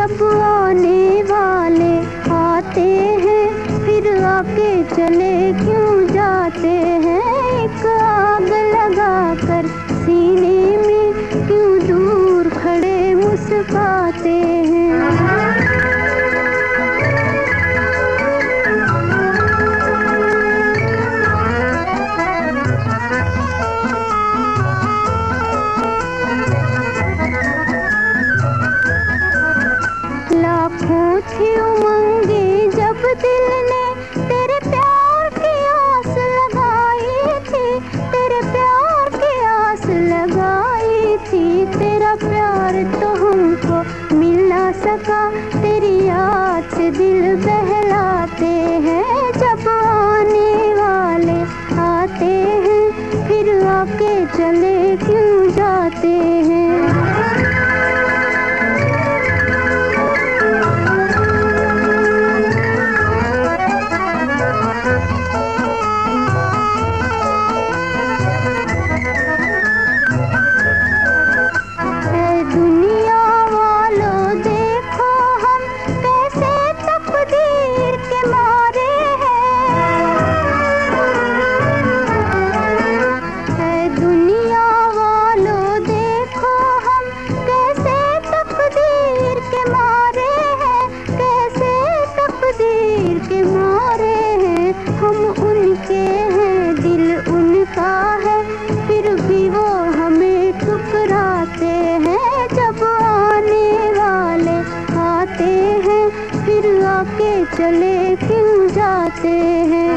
जब आने वाले आते हैं, फिर आके चले क्यों जाते हैं? एक आग लगा कर सीने में क्यों दूर खड़े मुस्काते हैं? जब दिल ने तेरे प्यार की आस लगाई थी, तेरे प्यार की आस लगाई थी, तेरा प्यार तो हमको मिल ना सका, तेरी याद दिल बहलाते हैं, जब आने वाले आते हैं, फिर आके चले क्यों चले क्यों जाते हैं।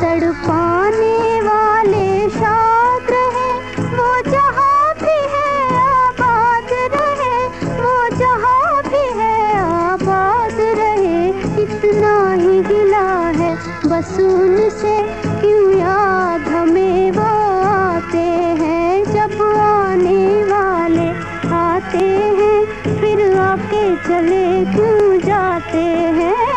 तड़पाने वाले सुन से क्यों याद हमें वो आते हैं? जब आने वाले आते हैं, फिर आके चले क्यों जाते हैं?